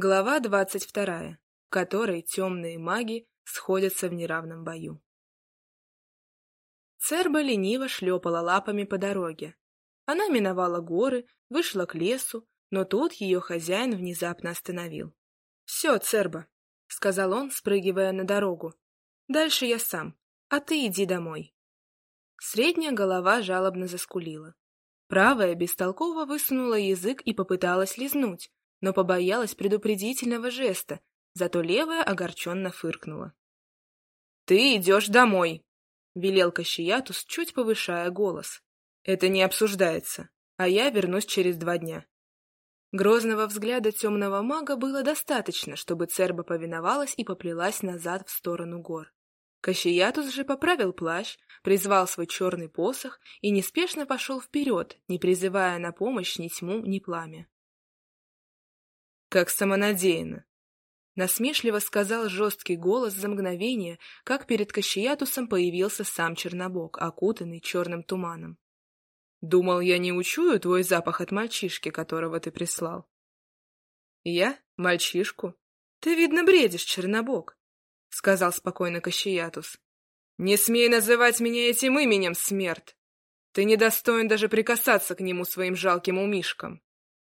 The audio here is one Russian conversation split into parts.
Глава двадцать вторая, в которой темные маги сходятся в неравном бою. Церба лениво шлепала лапами по дороге. Она миновала горы, вышла к лесу, но тут ее хозяин внезапно остановил. — Все, Церба, — сказал он, спрыгивая на дорогу. — Дальше я сам, а ты иди домой. Средняя голова жалобно заскулила. Правая бестолково высунула язык и попыталась лизнуть, но побоялась предупредительного жеста, зато левая огорченно фыркнула. — Ты идешь домой! — велел Кащиятус, чуть повышая голос. — Это не обсуждается, а я вернусь через два дня. Грозного взгляда темного мага было достаточно, чтобы Церба повиновалась и поплелась назад в сторону гор. Кащиятус же поправил плащ, призвал свой черный посох и неспешно пошел вперед, не призывая на помощь ни тьму, ни пламя как самонадеянно. Насмешливо сказал жесткий голос за мгновение, как перед Кащиятусом появился сам Чернобог, окутанный черным туманом. «Думал, я не учую твой запах от мальчишки, которого ты прислал». «Я? Мальчишку? Ты, видно, бредишь, Чернобог», — сказал спокойно Кащиятус. «Не смей называть меня этим именем, смерть! Ты недостоин даже прикасаться к нему своим жалким умишкам. —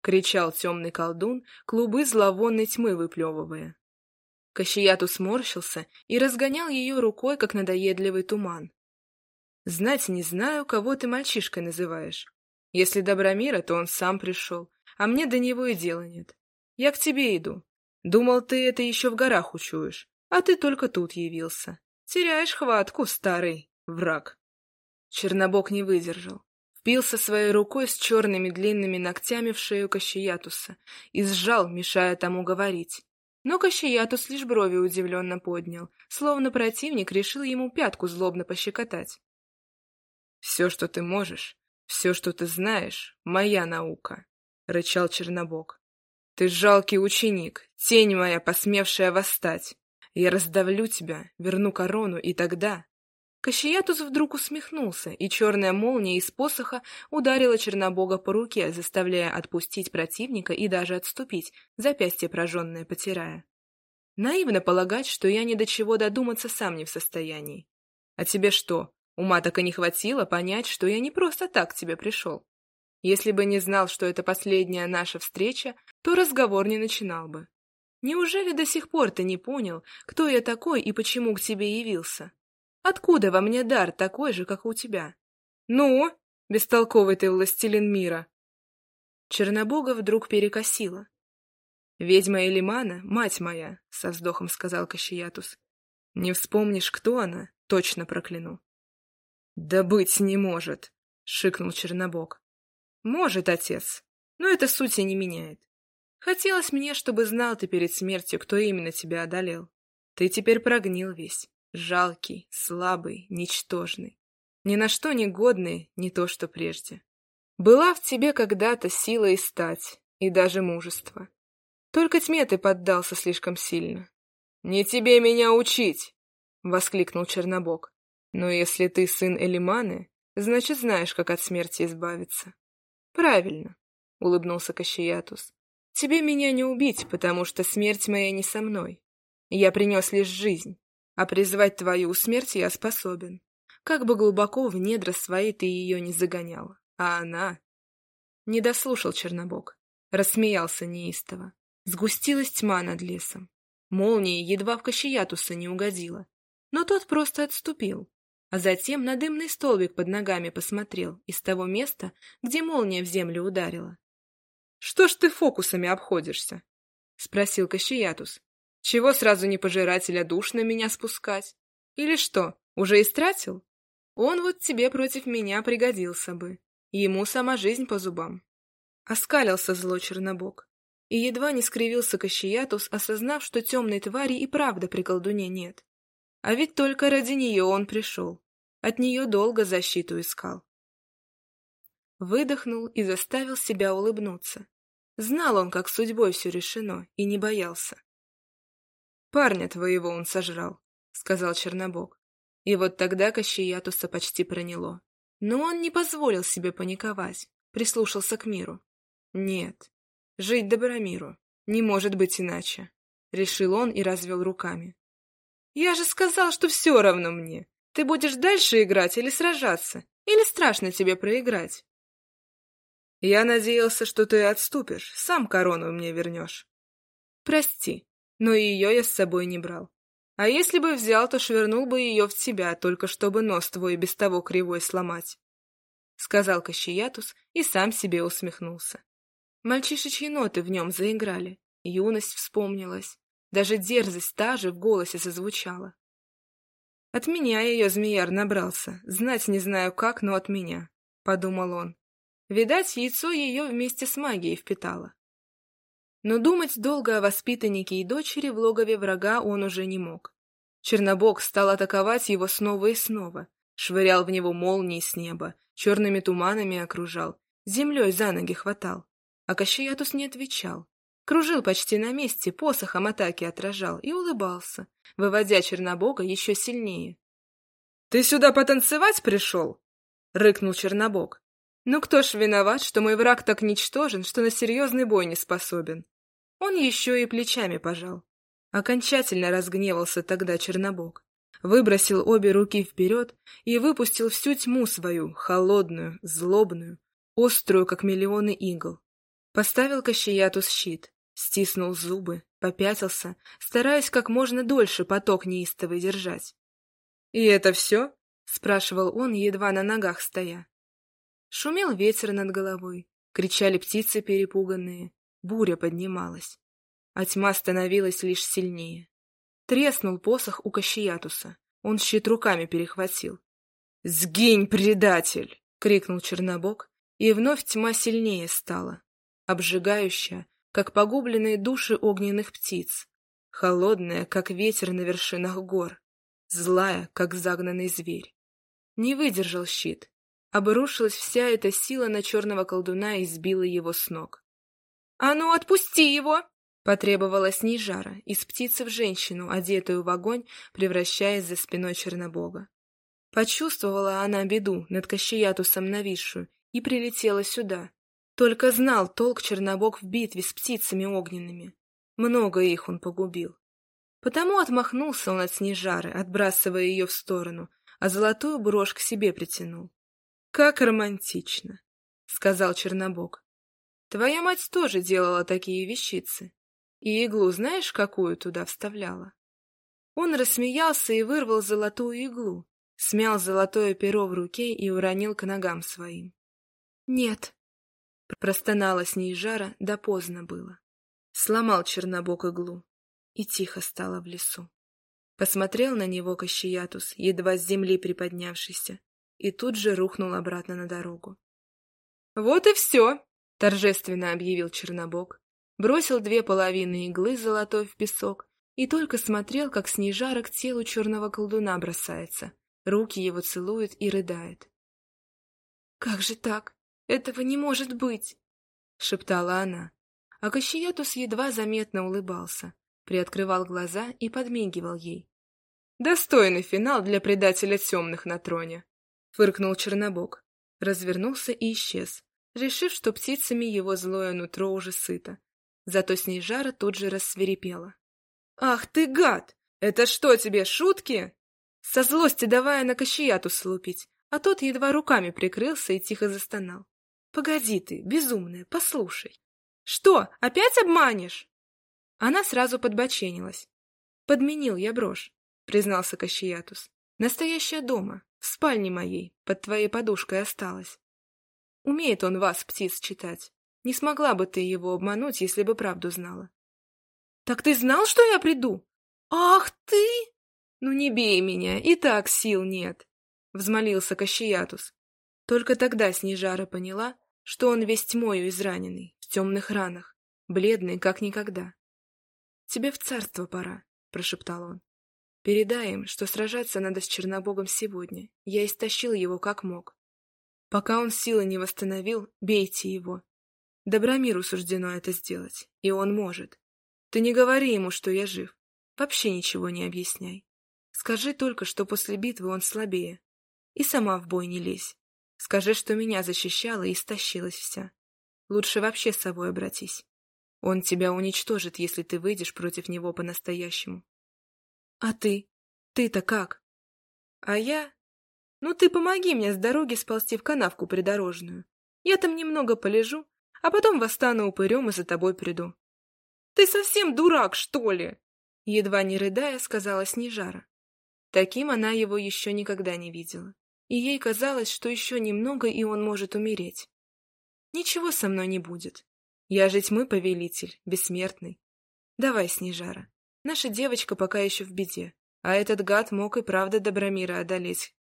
кричал темный колдун, клубы зловонной тьмы выплевывая. Кащияту сморщился и разгонял ее рукой, как надоедливый туман. «Знать не знаю, кого ты мальчишкой называешь. Если Добромира, то он сам пришел, а мне до него и дела нет. Я к тебе иду. Думал, ты это еще в горах учуешь, а ты только тут явился. Теряешь хватку, старый враг». Чернобог не выдержал впился своей рукой с черными длинными ногтями в шею Кащеятуса и сжал, мешая тому говорить. Но Кащеятус лишь брови удивленно поднял, словно противник решил ему пятку злобно пощекотать. «Все, что ты можешь, все, что ты знаешь, моя наука», — рычал Чернобог. «Ты жалкий ученик, тень моя, посмевшая восстать. Я раздавлю тебя, верну корону, и тогда, Кащеятус вдруг усмехнулся, и черная молния из посоха ударила Чернобога по руке, заставляя отпустить противника и даже отступить, запястье прожженное потирая. Наивно полагать, что я ни до чего додуматься сам не в состоянии. А тебе что, ума так и не хватило понять, что я не просто так к тебе пришел? Если бы не знал, что это последняя наша встреча, то разговор не начинал бы. Неужели до сих пор ты не понял, кто я такой и почему к тебе явился? Откуда во мне дар такой же, как у тебя? Ну, бестолковый ты властелин мира!» Чернобога вдруг перекосила. «Ведьма Элимана — мать моя», — со вздохом сказал Кащиятус. «Не вспомнишь, кто она, точно прокляну». «Да быть не может», — шикнул Чернобог. «Может, отец, но это сути не меняет. Хотелось мне, чтобы знал ты перед смертью, кто именно тебя одолел. Ты теперь прогнил весь. Жалкий, слабый, ничтожный. Ни на что не годный, не то что прежде. Была в тебе когда-то сила и стать, и даже мужество. Только тьме ты поддался слишком сильно. «Не тебе меня учить!» — воскликнул Чернобог. «Но если ты сын Элиманы, значит, знаешь, как от смерти избавиться». «Правильно», — улыбнулся Кащиятус. «Тебе меня не убить, потому что смерть моя не со мной. Я принес лишь жизнь, а призвать твою смерть я способен. Как бы глубоко в недра свои ты ее не загонял. А она... Не дослушал Чернобог. Рассмеялся неистово. Сгустилась тьма над лесом. Молния едва в Кащеятуса не угодила. Но тот просто отступил. А затем на дымный столбик под ногами посмотрел из того места, где молния в землю ударила. — Что ж ты фокусами обходишься? — спросил Кащеятус. Чего сразу не пожирателя душ на меня спускать? Или что, уже истратил? Он вот тебе против меня пригодился бы. Ему сама жизнь по зубам. Оскалился зло Чернобог. И едва не скривился Кащиятус, осознав, что темной твари и правда при колдуне нет. А ведь только ради нее он пришел. От нее долго защиту искал. Выдохнул и заставил себя улыбнуться. Знал он, как судьбой все решено, и не боялся. «Парня твоего он сожрал», — сказал Чернобог. И вот тогда Кащеятуса почти проняло. Но он не позволил себе паниковать, прислушался к миру. Нет, жить Добромиру, Не может быть иначе. Решил он и развел руками. Я же сказал, что все равно мне. Ты будешь дальше играть или сражаться? Или страшно тебе проиграть? Я надеялся, что ты отступишь, сам корону мне вернешь. Прости, но ее я с собой не брал. А если бы взял, то швырнул бы ее в тебя, только чтобы нос твой без того кривой сломать. Сказал Кащиятус и сам себе усмехнулся. Мальчишечьи ноты в нем заиграли, юность вспомнилась, даже дерзость та же в голосе зазвучала. От меня ее змеяр набрался, знать не знаю как, но от меня, — подумал он. Видать, яйцо ее вместе с магией впитало. Но думать долго о воспитаннике и дочери в логове врага он уже не мог. Чернобог стал атаковать его снова и снова, швырял в него молнии с неба, черными туманами окружал, землей за ноги хватал. А Кащеятус не отвечал. Кружил почти на месте, посохом атаки отражал и улыбался, выводя Чернобога еще сильнее. — Ты сюда потанцевать пришел? — рыкнул Чернобог. Ну кто ж виноват, что мой враг так ничтожен, что на серьезный бой не способен? Он еще и плечами пожал. Окончательно разгневался тогда Чернобог. Выбросил обе руки вперед и выпустил всю тьму свою, холодную, злобную, острую, как миллионы игл. Поставил Кащеятус щит, стиснул зубы, попятился, стараясь как можно дольше поток неистовый держать. — И это все? — спрашивал он, едва на ногах стоя. Шумел ветер над головой, кричали птицы перепуганные, буря поднималась, а тьма становилась лишь сильнее. Треснул посох у Кащиятуса, он щит руками перехватил. «Сгинь, предатель!» — крикнул Чернобог, и вновь тьма сильнее стала, обжигающая, как погубленные души огненных птиц, холодная, как ветер на вершинах гор, злая, как загнанный зверь. Не выдержал щит, Обрушилась вся эта сила на черного колдуна и сбила его с ног. «А ну, отпусти его!» — потребовала Снежара, из птицы в женщину, одетую в огонь, превращаясь за спиной Чернобога. Почувствовала она беду над Кащеятусом нависшую и прилетела сюда. Только знал толк Чернобог в битве с птицами огненными. Много их он погубил. Потому отмахнулся он от Снежары, отбрасывая ее в сторону, а золотую брошь к себе притянул. «Как романтично», — сказал Чернобог. «Твоя мать тоже делала такие вещицы. И иглу знаешь, какую туда вставляла?» Он рассмеялся и вырвал золотую иглу, смял золотое перо в руке и уронил к ногам своим. «Нет», — простонала с ней жара, да поздно было. Сломал Чернобог иглу, и тихо стало в лесу. Посмотрел на него Кащеятус, едва с земли приподнявшийся, и тут же рухнул обратно на дорогу. «Вот и все!» — торжественно объявил Чернобог. Бросил две половины иглы золотой в песок и только смотрел, как снежара к телу черного колдуна бросается, руки его целует и рыдает. «Как же так? Этого не может быть!» — шептала она. А Кащеятус едва заметно улыбался, приоткрывал глаза и подмигивал ей. «Достойный финал для предателя темных на троне!» — фыркнул Чернобог. Развернулся и исчез, решив, что птицами его злое нутро уже сыто. Зато Снежара тут же рассверепела. «Ах ты, гад! Это что тебе, шутки?» Со злости давая на Кащияту слупить, а тот едва руками прикрылся и тихо застонал. «Погоди ты, безумная, послушай!» «Что, опять обманешь?» Она сразу подбоченилась. «Подменил я брошь», — признался Кащиятус. «Настоящая дома, в спальне моей, под твоей подушкой осталась. Умеет он вас, птиц, читать. Не смогла бы ты его обмануть, если бы правду знала. — Так ты знал, что я приду? — Ах ты! — Ну не бей меня, и так сил нет, — взмолился Кащеятус. Только тогда Снежара поняла, что он весь тьмою израненный, в темных ранах, бледный, как никогда. — Тебе в царство пора, — прошептал он. Передай им, что сражаться надо с Чернобогом сегодня. Я истощил его как мог. Пока он силы не восстановил, бейте его. Добромиру суждено это сделать, и он может. Ты не говори ему, что я жив. Вообще ничего не объясняй. Скажи только, что после битвы он слабее. И сама в бой не лезь. Скажи, что меня защищала и истощилась вся. Лучше вообще с собой обратись. Он тебя уничтожит, если ты выйдешь против него по-настоящему. А ты? Ты-то как? А я? Ну ты помоги мне с дороги сползти в канавку придорожную. Я там немного полежу, а потом восстану упырем и за тобой приду. Ты совсем дурак, что ли? Едва не рыдая, сказала Снежара. Таким она его еще никогда не видела, и ей казалось, что еще немного, и он может умереть. Ничего со мной не будет. Я же тьмы повелитель, бессмертный. Давай, Снежара. Наша девочка пока еще в беде, а этот гад мог и правда Добромира одолеть.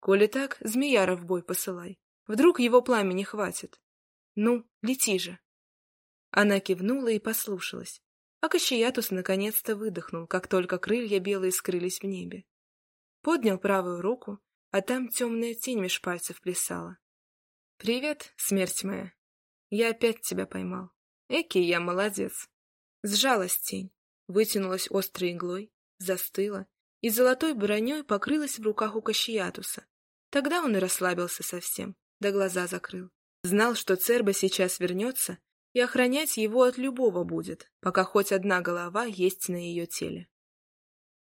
Коли так, змеяра в бой посылай. Вдруг его пламени хватит. Ну, лети же. Она кивнула и послушалась. А Кащеятус наконец-то выдохнул, как только крылья белые скрылись в небе. Поднял правую руку, а там темная тень меж пальцев плясала. «Привет, смерть моя. Я опять тебя поймал. Эки, я молодец». Сжалась тень, вытянулась острой иглой, застыла и золотой броней покрылась в руках у Кащиятуса. Тогда он и расслабился совсем, да глаза закрыл. Знал, что Церба сейчас вернется и охранять его от любого будет, пока хоть одна голова есть на ее теле.